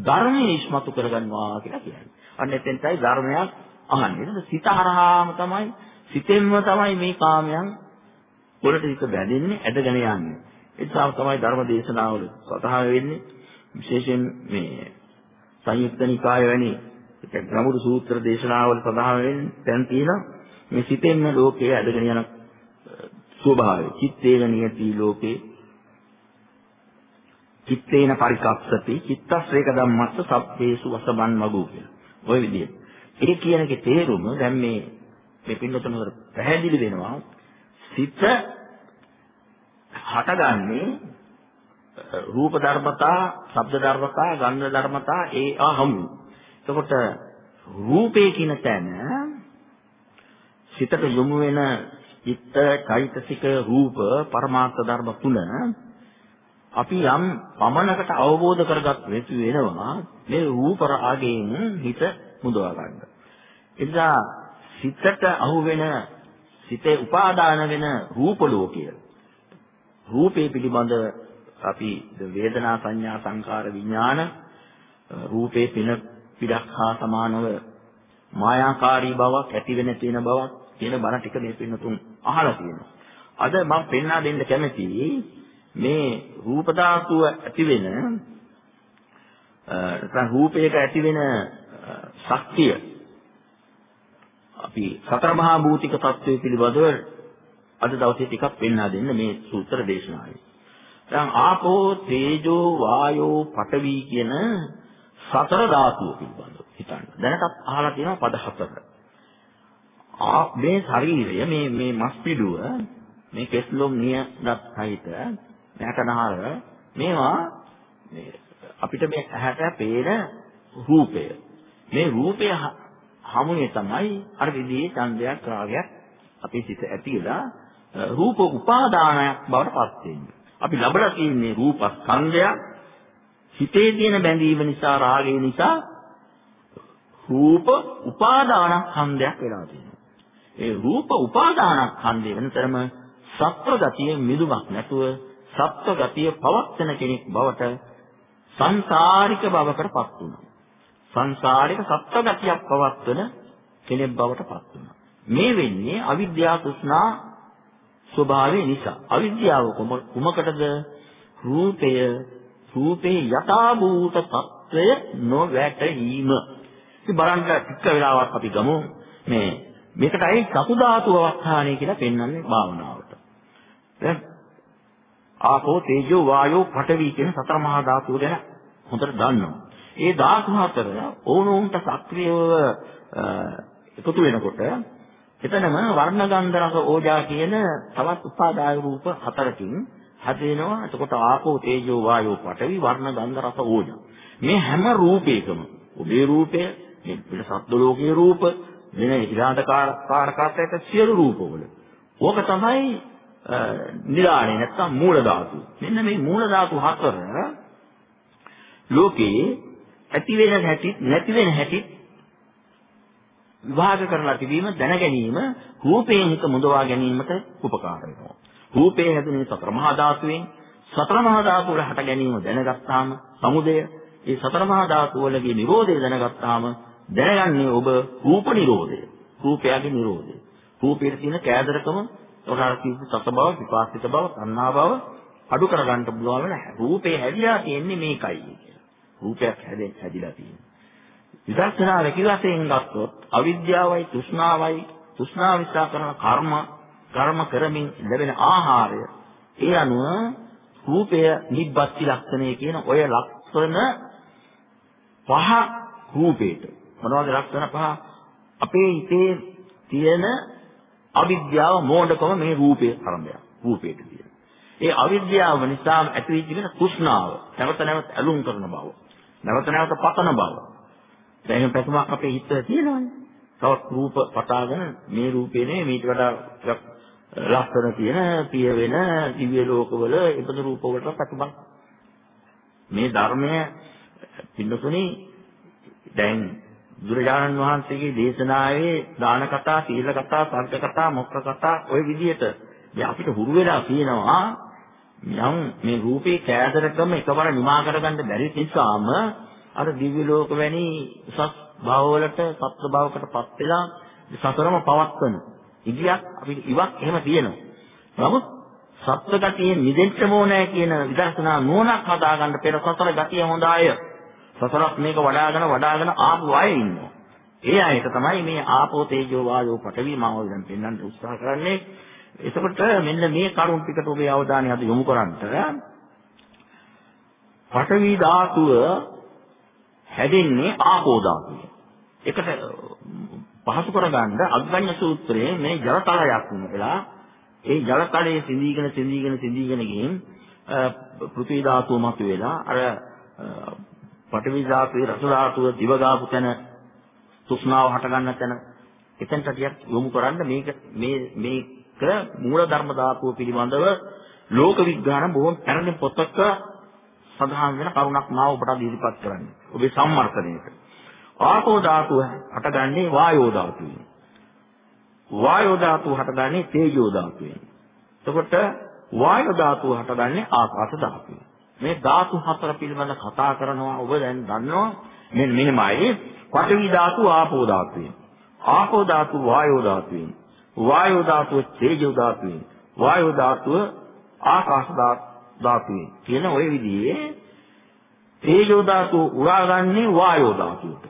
ධර්මයේ ඉස්මතු කරගන්නවා කියලා කියන්නේ. අන්න එතෙන්ටයි ධර්මයක් අහන්නේ. සිත හරහාම තමයි සිතෙන්ම තමයි මේ කාමයන් වලට හිත බැඳෙන්නේ, ඇදගෙන යන්නේ. ඒ නිසා තමයි ධර්ම දේශනාවල සතහා වෙන්නේ විශේෂයෙන් මේ සංයුක්ත නිකාය වැනි ගමුරු සූත්‍ර දේශනාවල සඳහන් වෙන්නේ දැන් තියෙනවා මේ සිතෙන්ම ලෝකයේ ඇදගෙන යන ස්වභාවය. චිත්තේන නියති ලෝකේ චිත්තේන පරිකප්සති චිත්තස්සේක ධම්මස්ස සබ්බේසු වසබන් වගෝ කියලා. ওই විදිහට. ඒ කියන එකේ තේරුම දැන් මේ මේ පින්නතුනකට පැහැදිලි වෙනවා සිත හටගන්නේ රූප ධර්මතා, ශබ්ද ධර්මතා, ගන්ධ ධර්මතා ඒ අහමු. එතකොට රූපේ කියන තැන සිතට යොමු වෙන චිත්ත, චෛතසික, රූප, පරමාර්ථ ධර්ම තුන අපි යම් පමණකට අවබෝධ කරගත් වෙතු වෙනවා මේ රූප රාගයෙන් හිත මුදවා ගන්න. එනිසා සිතට අහු වෙන සිතේ උපාදාන වෙන රූප ලෝකය රූපේ පිළිබඳ අපි වේදනා සංඥා සංකාර විඥාන රූපේ පින පිටක් හා සමානව මායාකාරී බවක් ඇති වෙන තියෙන බවක් කියන බණ ටික මේ පින්නතුන් අහලා තියෙනවා. අද මම පෙන්වා දෙන්න කැමතියි මේ රූප ධාතුව ඇති වෙන නැත්නම් රූපයක ඇති වෙන ශක්තිය අපි සතර මහා භූතික தত্ত্বය පිළිබඳව අද දවසේ ටිකක් පෙන්වා දෙන්න මේ සූත්‍ර දේශනාවේ. දැන් ආපෝ තේජෝ වායෝ පඨවි කියන සතර ධාතුව පිළිබඳව හිතන්න. දැනටත් අහලා තියෙනවා පද හතර. ආ මේ ශරීරය මේ මේ මස් පිඩුව මේ කෙස්ලොම් නියදත් සහිත නැකනහර මේවා අපිට මේ ඇහැට පේන රූපය මේ රූපය හමුවේ තමයි අර විදිහේ ඡන්දයක් රාගයක් අපේ සිත ඇතිලා රූප උපාදානයක් බවට පත් වෙන්නේ. අපි ලබලා තියෙන්නේ රූප ස්කන්ධයක් හිතේ තියෙන බැඳීම නිසා රාගය නිසා රූප උපාදාන ඛණ්ඩයක් වෙලා තියෙනවා. ඒ රූප උපාදාන ඛණ්ඩය වෙනතරම සත්ව ගතිය මිදුමක් නැතුව සත්ව ගතිය පවත්වන කෙනෙක් බවට සංසාරික බවකට පත් වුණා. සංසාරික සත්‍ය ගතියක් පවත්වන කෙනෙක් බවට පත් වෙනවා. මේ වෙන්නේ අවිද්‍යාව තෘෂ්ණා ස්වභාවය නිසා. අවිද්‍යාව කුමකටද? රූපය රූපේ යථා භූත తত্ত্বය නොවැටීම. ඉතින් බලන්න ටික වෙලාවක් අපි ගමු මේ මේකටයි සතු ධාතු අවස්ථානය කියලා පෙන්වන්නේ භාවනාවට. දැන් ආපෝ තේජෝ වායෝ පඨවි කියන සතර මහා ධාතු ගැන හොඳට දන්නවා. ඒ ධාතු හතර ඕනෝන්ට සක්‍රියව එකතු වෙනකොට එතනම වර්ණ ගන්ධ රස ඕජා කියන තවත් උපාදාය රූප හතරකින් හැදෙනවා. එතකොට ආපෝ තේජෝ වායෝ පඨවි වර්ණ ගන්ධ රස ඕජා. මේ හැම රූපයකම ඔබේ රූපය, මේ පිළ සත්ත්ව ලෝකයේ රූප, වෙන ඉරාදකාර කාරකාත්වයට සියලු රූපවල. ඕක තමයි නිරාණය නැත්තම් මූල ධාතු. මෙන්න මේ මූල ධාතු හතර ලෝකේ ඇති වෙන හැටි නැති වෙන හැටි විභාග කරලා තිබීම දැන ගැනීම රූපයෙන් හිත මුදවා ගැනීමට උපකාර වෙනවා. රූපේ හැදුනේ සතර මහා ධාතුවෙන් සතර මහා ධාතු වල හට ගැනීම දැනගත්තාම සමුදය ඒ සතර මහා ධාතු වලගේ නිරෝධය දැනගත්තාම දැනගන්නේ ඔබ රූප නිරෝධය. රූපයගේ නිරෝධය. රූපයේ තියෙන කෑදරකම ඔරාර කිව්ව සත බව, විපාසිත බව, සංනා බව අඩු කරගන්න පුළුවන් වෙන රූපේ හැදිලා තියෙන්නේ මේකයි කියලා. රූපයක් හැදෙන්න හැදිලා තියෙන්නේ. විදර්ශනා රැකිරසයෙන් ගත්තොත් අවිද්‍යාවයි තෘෂ්ණාවයි තෘෂ්ණාව නිසා කරන කර්ම කර්ම කරමින් ලැබෙන ආහාරය ඒ අනුව රූපය නිබ්බත්ති ලක්ෂණය කියන ඔය ලක්ෂණ පහ රූපේට මොනවද ලක්ෂණ පහ අපේ හිතේ තියෙන අවිද්‍යාව මෝඩකම මේ රූපේ ආරම්භය රූපේට තියෙන. ඒ අවිද්‍යාව නිසා ඇතිවෙච්ච වෙන කුෂ්ණාව නැවත නැවත ඇලුම් කරන බව. නැවත නැවත පතන බව. දැන් පැතුමක් අපේ හිතේ තියෙනවනේ. තවත් රූප පතාගෙන මේ රූපේ නෙමෙයි මේට වඩා ලස්සන තියෙන පිය වෙන දිව්‍ය ලෝකවල ඉපද රූප වලට පැතුමක්. මේ ධර්මය පින්නතුනේ දැන් බුදුරජාණන් වහන්සේගේ දේශනාවේ දාන කතා, සීල කතා, සංඝ කතා, මොක්ඛ කතා ওই විදිහට දැන් අපිට හුරු වෙලා තියෙනවා යම් මේ රූපේ කෑදරකම එකවර නිමා කරගන්න බැරි නිසාම අර දිව්‍ය ලෝක වැනි උසස් භවවලට සත්ත්ව භවකටපත් වෙලා සතරම පවත්වන ඉදියක් අපිට ඉවක් එහෙම තියෙනවා. නමුත් සත්ත්ව ගතියෙන් නිදෙන්න ඕනෑ කියන විදර්ශනා නුවණක් හදාගන්න පෙර සතර ගතිය හොඳ අය. සතරක් මේක වඩාගෙන වඩාගෙන ආපු අය ඉන්නවා. ඒ අයට තමයි මේ ආපෝ තේජෝ වායෝ පඨවි මම දැන් පෙන්වන්න උත්සාහ කරන්නේ. එතකොට මෙන්න මේ කරුණ ටිකට ඔබේ අවධානය අද යොමු කරන්නට පඨවි ධාතුව හැදෙන්නේ ආපෝ ධාතුව. එකට පහසු කරගන්න අග්ගඤ්ඤ සූත්‍රයේ මේ ජලතලයක් වෙනවා. ඒ ජලතලයේ සිඳීගෙන සිඳීගෙන සිඳීගෙන ගින් පෘථිවි ධාතුව මතුවෙලා අර පඨවි ධාතුවේ රස ධාතුව දිව ගාපු තැන තෘෂ්ණාව හට ගන්න තැන එතෙන්ට ටිකක් යොමු කරන්න මේක මේ මේක මූල ධර්ම ධාතුව පිළිබඳව ලෝක විඥාන බොහොම පැරණි පොතක සඳහන් වෙන කරුණක් මාව ඔබට ඉදිරිපත් කරන්නේ. ඔබේ සම්මර්ථනයේට. ආපෝ ධාතුව හටගන්නේ වායෝ ධාතුවෙන්. වායෝ ධාතුව හටගන්නේ තේජෝ ධාතුවෙන්. එතකොට වායෝ ධාතුව හටගන්නේ ආකාශ ධාතුවෙන්. මේ ධාතු හතර පිළිබඳ කතා කරනවා ඔබ දැන් දන්නවා මෙන්න මෙහෙමයි පඨවි ධාතු ආපෝ ධාතුවෙන්. ආපෝ ධාතු වායෝ ධාතුවෙන්. වායෝ ධාතුව තේජෝ ධාතුවෙන්. වායෝ ධාතුව ආකාශ ධාතුවෙන්. කියන ওই විදිහේ තේජෝ ධාතුව උරාගන්නේ වායෝ ධාතුවට.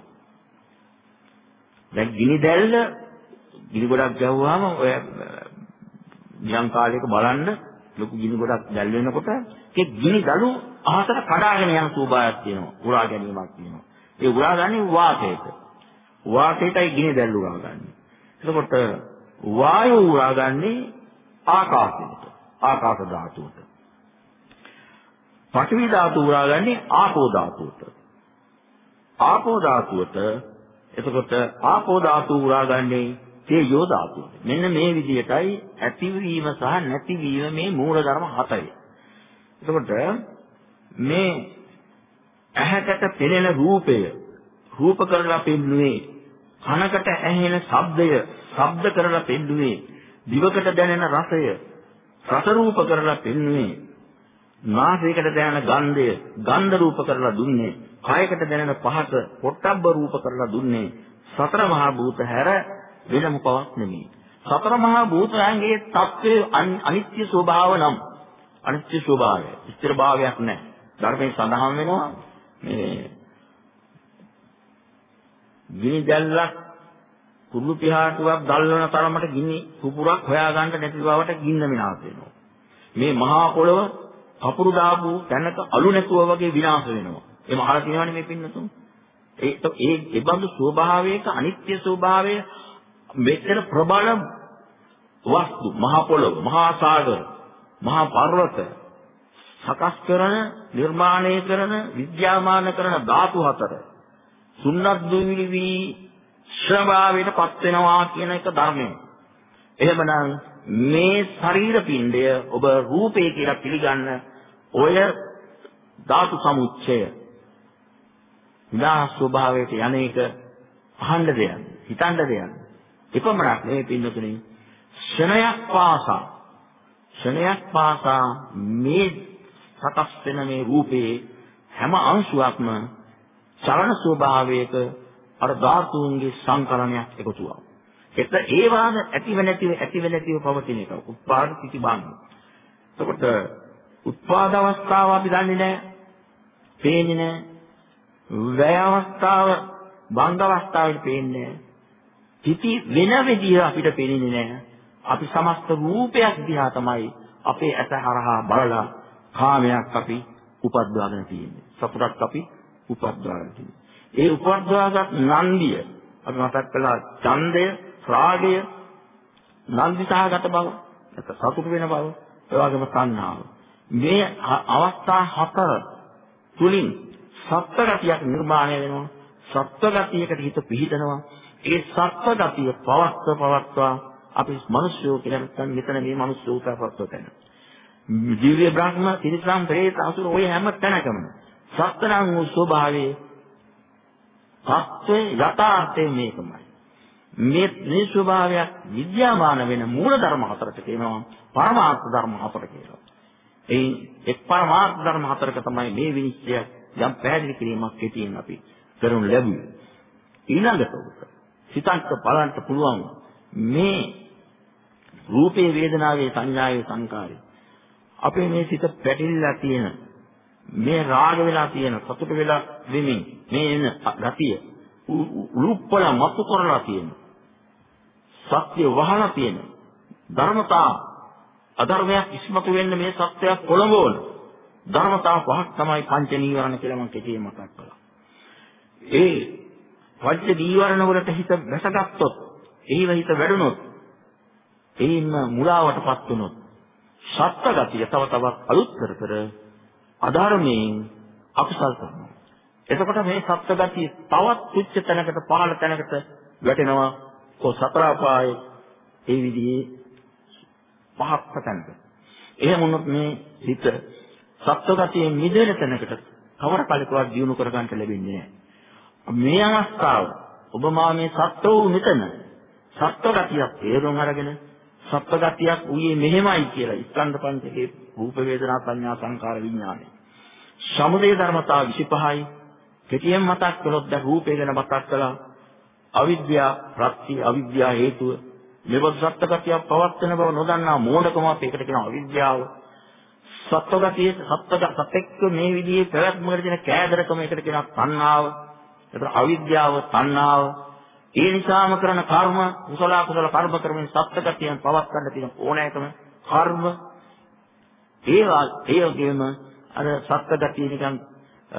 දැන් ගිනි දැල්ල ගිනි ගොඩක් ගැහුවාම ඔය නියම් කාලයක බලන්න ලොකු ගිනි ගොඩක් දැල් වෙනකොට ඒ ගිනි දළු අහසට කඩාගෙන යන ස්වභාවයක් තියෙනවා. උරා ගැනීමක් තියෙනවා. ඒ උරාගන්නේ වාතයට. වාතයටයි ගිනි දැල් උරාගන්නේ. එතකොට වායුව උරාගන්නේ ආකාශයට. ආකාශ ධාතුවට. පඨවි ධාතුව උරාගන්නේ ආපෝ ධාතුවට. ආපෝ ධාතුවට එතකොට ආපෝ ධාතු උරාගන්නේ තේජෝ ධාතුවට. මෙන්න මේ විදිහටයි ඇතිවීම සහ නැතිවීම මේ මූල ධර්ම හතරයි. එතකොට මේ ඇහැකට පෙනෙන රූපය රූප කරලා පෙන්නුවේ කනකට ඇහෙන ශබ්දය ශබ්ද කරලා පෙන්නුවේ දිවකට දැනෙන රසය රස රූප කරලා පෙන්නුවේ නාසයකට දැනෙන ගන්ධය ගන්ධ රූප කරලා දුන්නේ කායකට දැනෙන පහස පොට්ටබ්බ රූප කරලා දුන්නේ සතර මහා භූත හැර වෙන මොකවත් නෙමෙයි. සතර මහා භූතයන්ගේ తත්වයේ අනිත්‍ය ස්වභාව නම් අනිත්‍ය ස්වභාවය ස්ථිර භාවයක් නැහැ. ධර්මයේ සඳහන් වෙනවා මේ ගිනි දැල්ලක් කුරුළු පිහාටුවක් දැල්වන තරමට ගිනි පුපුරක් හොයාගන්න නැති බවට ගින්න විනාශ වෙනවා. මේ මහා පොළව කපුරු දාපු තැනක අලු නැතුව වගේ විනාශ වෙනවා. එහෙම අහලා තියෙනවනේ මේ පින්නතුන්. ඒ ඒ ඒ බඳු ස්වභාවයක අනිත්‍ය ස්වභාවය මෙතන ප්‍රබල වස්තු මහා පොළොව මහා සාගර මහා පර්වත සකස් කරන නිර්මාණය කරන විද්‍යාමාන කරන ධාතු හතර සුන්නත් දුවිලි වී ශ්‍රභාවයට පත් වෙනවා කියන එක ධර්මය. එහෙමනම් මේ ශරීර පිණ්ඩය ඔබ රූපේ කියලා පිළිගන්න ඔය ධාතු සමුච්ඡය විනාශ ස්වභාවයට යන්නේක අහන්න දෙයක් හිතන්න දෙයක් එපමණක් නෙවෙයි පින්නතුනේ ක්ෂණයක් පාසා ක්ෂණයක් පාසා මේ සකස් වෙන මේ රූපේ හැම අංශුවක්ම චලන ස්වභාවයක අර ධාතුන්ගේ සංකලනයක් එකතුවක්. එත ඒ වාද ඇතිව නැතිව ඇතිව නැතිව පවතින එක. උත්පාද පිටිබංග. එතකොට උත්පාද අවස්ථාව අපි දන්නේ නැහැ. පේන්නේ නැහැ. වැය අවස්ථාව බංග අවස්ථාවට පේන්නේ නැහැ. පිටි වෙන විදිහ අපිට පේන්නේ නැහැ. අපි සමස්ත රූපයක් දිහා තමයි අපේ ඇස හරහා බලලා කාමයක් අපි උපද්දවාගෙන තියෙන්නේ. සතුටක් අපි උපද්දවාගෙන තියෙන්නේ. ඒ උපද්දවාගත් නන්දිය අපි මතක් කළා ඡන්දය, රාගය, නන්දිසහගත බව, සතුට වෙන බව, ඒ වගේම තණ්හාව. මේ අවස්ථා හතර තුලින් සත්‍ය ගතියක් නිර්මාණය වෙනවා. සත්‍ය ගතියකට හිත පිහිටනවා. ඒ සත්‍ය ගතිය පවත්ව පවත්වා අපි මිනිස්සු කියලා නැත්නම් මෙතන මේ මිනිස්සු උත්පත්ව තැන. දිව්‍ය බ්‍රහ්ම තිරිසන් ප්‍රේත අසුර ඔය හැම තැනකම සත්‍යනම් වූ ස්වභාවයේ සත්‍ය යථාර්ථය මේකමයි. මේ මේ ස්වභාවයක් විද්‍යාමාන වෙන මූල ධර්ම හතරට කියනවා පරමාර්ථ ධර්ම හතර කියලා. ඒ එක් පරමාර්ථ ධර්ම හතරක තමයි මේ විනිශ්චය යම් පැහැදිලි කිරීමක් කෙටියෙන් අපි කරනු ලැබුවේ. ඊළඟට උට සිතන්ට බලන්න පුළුවන් මේ රූපේ වේදනාවේ සංඥාවේ සංකාරේ අපේ මේ සිත පැටලිලා තියෙන මේ රාග වෙලා තියෙන සතුට වෙලා වෙමින් මේ එන ගතිය උරුප්පල මතු කරලා තියෙන සත්‍ය වහලා තියෙන ධර්මතා අධර්මයක් ඉස්මතු වෙන්න මේ සත්‍යයක් කොළඹවන ධර්මතා පහක් තමයි පංච නීවරණ කියලා මම කෙටියෙන් මතක් කළා. ඒ පංච නීවරණ වලට හිත වැසගත්තොත්, එහිව හිත වැඩුණොත්, එයින්ම මුලාවටපත් වුණොත්, සත්‍ය ගතිය තව තවත් අලුත් කර කර අධර්මයෙන් අකුසල් කරනවා. එතකොට මේ සත්‍ය ගතිය තවත් තුච්ච තැනකට පහළ තැනකට වැටෙනවා. කො සතර අපායේ ඒ විදිහේ පහක් තැනක. එහෙම වුණොත් මේ හිත සත්‍ය ගතියෙන් මිදෙන තැනකට කවර කලකවත් දියුණු කරගන්න ලැබෙන්නේ නැහැ. මේ අවස්ථාව ඔබ මා මේ සත්‍ය වූ මෙතන සත්‍ය ගතියක් තේරුම් අරගෙන සත්‍ය ගතියක් ඌයේ මෙහෙමයි කියලා ස්කන්ධ පංචකේ රූප වේදනා සංඥා සංකාර විඥානය. සමුදය ධර්මතා 25යි. කෙටියෙන් මතක් කළොත් දැන් රූපේ ගැන මතක් කළා. අවිද්‍යාව ප්‍රත්‍ය අවිද්‍යාව හේතුව මෙවස් සත්‍ය ගතියක් පවත්වන බව නොදන්නා මෝඩකම අපේකට කියන අවිද්‍යාව. සත්‍ය ගතියේ සත්‍ය සත්‍යෙක්ක මේ විදිහේ ප්‍රවැත්මකට දෙන කෑදරකම එකට කියන තණ්හාව. ඒතර අවිද්‍යාව තණ්හාව ඒ නිසාම කරන කර්ම කුසල කුසල කර්ම කරමින් සත්‍ය ගතියෙන් පවත්වන්න තියෙන ඕනෑකම කර්ම. ඒවා ඒ වගේම අර සත්‍ය ගතිය නිකන්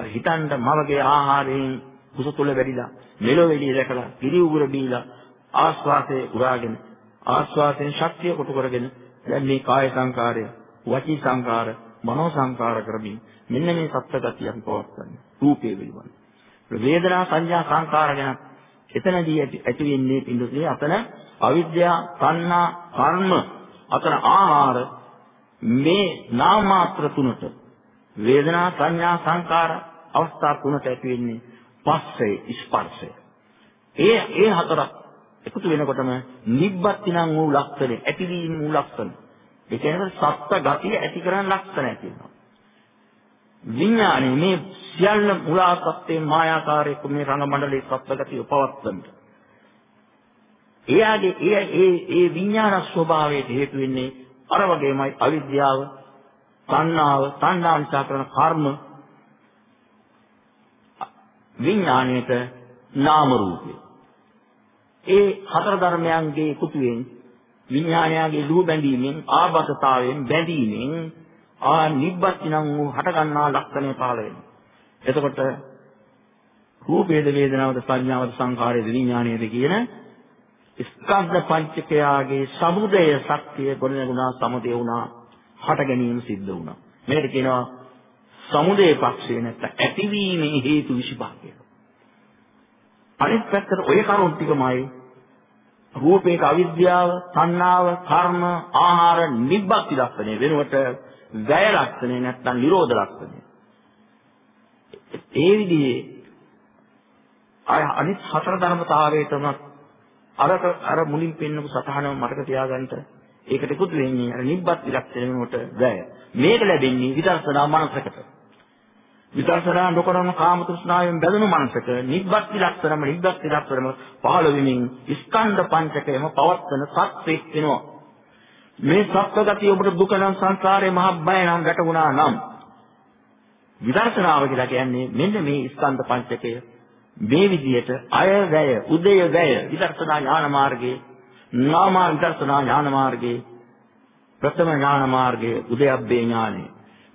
හිතන්න මවගේ ආහාරයෙන් කුස තුල වැඩිලා මෙලොව එළිය දැකලා පිරි උගුර බීලා ආස්වාසයේ උරාගෙන ආස්වාසයෙන් ශක්තිය කොටු කරගෙන දැන් මේ කාය සංකාරය වචී සංකාර මනෝ සංකාර කරමින් මෙන්න මේ සත්‍ය ගතියක් පවත්වන්නේ රූපේ පිළිබඳ. වේදනා සංඥා සංකාර ගැන එතනදී ඇති වෙන්නේ පින්දුසේ අතන අවිද්‍යා සංනා කර්ම අතන ආහාර මේ නාම මාත්‍ර තුනට වේදනා සංඥා සංකාර අවස්ථා තුනට ඇති වෙන්නේ පස්සේ ස්පර්ශය. ඒ ඒ හතර එකතු වෙනකොටම නිබ්බත්ති නම් වූ ලක්ෂණය ඇතිවීම වූ ලක්ෂණ. ඒ කියන්නේ සත්ත්ව ගතිය ඇති කරන ලක්ෂණය කියනවා. විඥානේ මේ සියල්ල මුලාපත්තේ මායාකාරයේ මේ රංග මණ්ඩලයේ සත්ත්ව ගතිය පවත්වන්න. එයාගේ ඒ ඒ ඒ විඥාන ස්වභාවයට හේතු වෙන්නේ අර වගේමයි අවිද්‍යාව, තණ්හාව, තණ්හා නිසා කරන කර්ම විඥාණයට නාම රූපය. ඒ හතර ධර්මයන්ගේ කුතුයෙන් විඥානයගේ ලුහු බැඳීමෙන් ආබද්ධතාවයෙන් බැඳීමෙන් ආ නිබ්බති නම් වූ හටගන්නා ලක්ෂණය පහළ වෙනවා. එතකොට රූපේද වේදනාවද සංඥාවද සංඛාරයේද විඥානයේද කියන ස්කන්ධ පංචකයාගේ සමුදය ශක්තිය ගොඩනගුණා සමුදය වුණා හට ගැනීම සිද්ධ වුණා. මේකට කියනවා සමුදය පක්ෂය නැත්නම් ඇතිවීමේ හේතු විශිපාකය. අනිත් පැත්තට ඔය කරුණ ටිකමයි රූපේක අවිද්‍යාව, තණ්හාව, කර්ම, ආහාර, නිබ්බති ලක්ෂණය වෙනුවට වැය ලක්ෂණය නැත්නම් නිරෝධ ලක්ෂණය. ඒ විදිහේ අය අනිත් හතර ධර්මතාවයටම අර අර මුලින් පෙන්නපු සතහනම මතක තියාගන්න ඒකට එකතු වෙන්නේ අර නිබ්බත් විලක්ෂණ වෙනකොට වැය. මේක ලැබෙන්නේ විදර්ශනා මනසකට. විදර්ශනා නොකරන කාම තෘෂ්ණාවෙන් බැඳුණු මනසක නිබ්බත් විලක්ෂණම නිබ්බත් විලක්ෂණම පහළ වෙමින් ස්කන්ධ පංචකයම පවත්තන සත්‍යෙක් වෙනවා. මේ සත්ව ගතිය ඔබට දුක නම් සංසාරේ මහ බය නම් ගැටුණා නම්. විදර්ශනාව කියලා කියන්නේ මෙන්න මේ ස්කන්ධ පංචකය. මේ විදිහට අය වැය උදය වැය විදර්ශනා ඥාන මාර්ගයේ නාම විදර්ශනා ඥාන මාර්ගයේ ප්‍රථම ඥාන මාර්ගයේ උදයබ්බේ ඥානෙ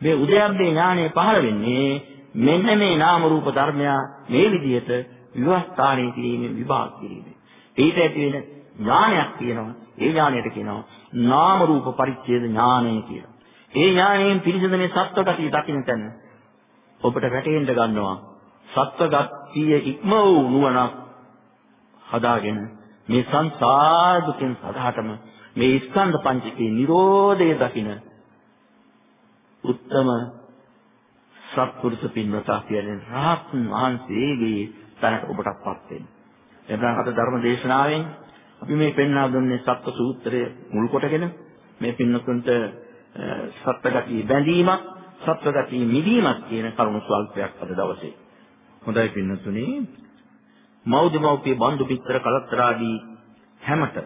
මේ උදයබ්බේ ඥානෙ පහළ වෙන්නේ මෙන්න මේ නාම රූප ධර්මය මේ විදිහට විවස්ථානයේ කිරීමෙන් විභාග කිරීමෙන් ඊට ඇති වෙන ඥානයක් තියෙනවා. ඒ ඥානයට කියනවා නාම රූප පරිච්ඡේද ඥානය කියලා ඒ ඥානයෙන් පිරිසිදු මේ සත්ව ගතිය දකින්න තැන ඔබට වැටහෙන්න ගන්නවා සත්ව ගතිය ඉක්ම වූ නුවණක් හදාගෙන මේ සංසාර දුකින් සදාටම මේ ස්කන්ධ පංචකේ Nirodhaය දකින උත්තම සත්පුරුෂ පින්වතා කියන්නේ රහත් වහන්සේගේ තැනට ඔබටපත් වෙන්න. එබැවින් අද ධර්ම දේශනාවෙන් අපි මේ පෙන්වා දුන්නේ සත්ව සූත්‍රය මුල් කොටගෙන මේ පින්නතුන්ට සත්වගතිය බැඳීමක් සත්වගතිය මිදීමක් කියන කරුණු ස්වල්පයක් අද දවසේ. හොඳයි පින්නතුනි. මෞදි මෞපිය බන්දු පිටර කලත්තරාදී හැමත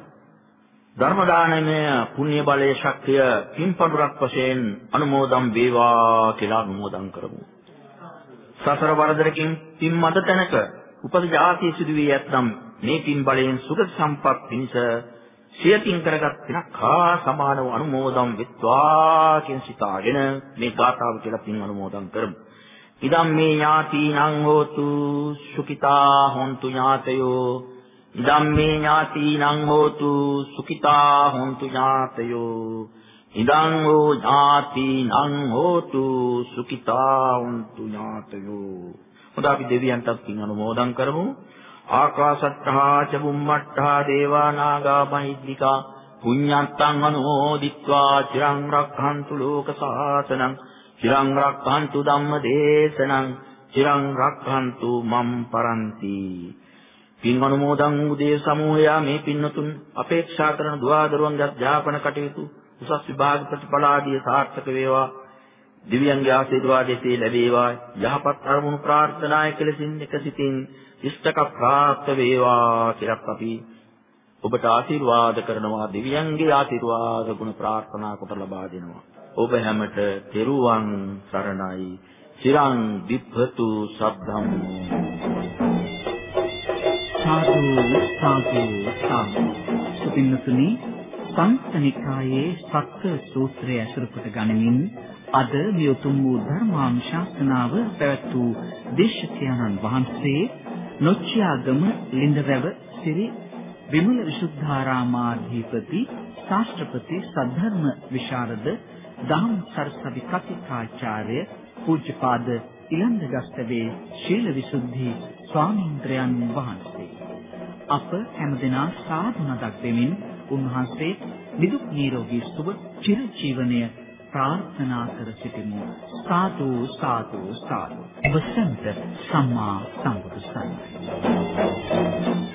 ධර්ම දානමය පුණ්‍ය බලයේ ශක්තිය පින්පඩුරක් වශයෙන් අනුමෝදම් වේවා කියලා අනුමෝදන් කරමු. සසර වරදරකින් පින් මත තැනක උපද ජාතිය සිදු වී ඇත්නම් මේ පින් බලයෙන් සුගත සම්පත් පිණිස සියතින් කරගත් පිනකා සමානව අනුමෝදම් වෙත්වා කියන සිතාගෙන මේ ගාථාව කියලා පින් අනුමෝදන් කරමු. ඉදම් මේ ඥාතිනං හෝතු සුඛිතා හොන්තු ඥාතයෝ. ඉදම් මේ ඥාතිනං හෝතු සුඛිතා හොන්තු ඥාතයෝ. ඉදං හෝ ඥාතිනං හෝතු සුඛිතා හොන්තු ඥාතයෝ. හොඳ අපි දෙවියන්ටත් පින් අනුමෝදන් කරමු. ආකාශත්තා ච බුම්මත්තා දේවා නාග මහිද්దికා පුඤ්ඤත්තං අනුමෝදිත්වා චිරං රක්ඛන්තු ලෝක සාසනං චිරං රක්ඛන්තු ධම්ම දේශනං චිරං රක්ඛන්තු මම් පරන්ති. පින් අනුමෝදන් වූ දේ සමූහයා මේ පින්නතුන් අපේක්ෂා කරන දුආදරුවන්ගේ අධ්‍යාපන කටයුතු උසස් විභාග ප්‍රතිඵල ආදී සාර්ථක වේවා. දිව්‍යංග ආශිර්වාදයේ ලැබේවා. යහපත් අරමුණු ප්‍රාර්ථනාය කෙලසින් එකසිතින් ඉෂ්ටක ප්‍රාප්ත වේවා කියලා අපි ඔබට ආශිර්වාද කරනවා. දිව්‍යංගේ ආශිර්වාද ගුණ ප්‍රාර්ථනා කොට ලබා දෙනවා. ඔබ හැමට තෙරුවන් සරණයි. চিරං දිප්පතු සබ්ධම් සාදු සාදු සාදු. සුපින්නතුනි සංස්තනිකායේ සත්‍ය සූත්‍රය ඇසුරු කොට ගනිමින් අද මේ උතුම් වූ ධර්මානුශාසනාව පැවැත් වූ දේශකයන්න් වහන්සේ නොච්චියාගම ලින්දවැව සිරි විමල විසුද්ධාරාමාධිපති ශාස්ත්‍රපති සද්ධර්ම විශාරද දහම් සරසවි කතිකාචාර්ය පූජ්‍යපාද ඉලන්දගස්තවේ ශීලවිසුද්ධි ස්වාමීන්ද්‍රයන් වහන්සේ. අප හැමදෙනා සාදු නදක් දෙමින් උන්වහන්සේ නිදුක් නිරෝගී සුව චිරජීවනය ප්‍රාර්ථනා කර සිටිමු. සාදු සාදු සාදු. වසන්ත සම්මා සම්බුදු සරණයි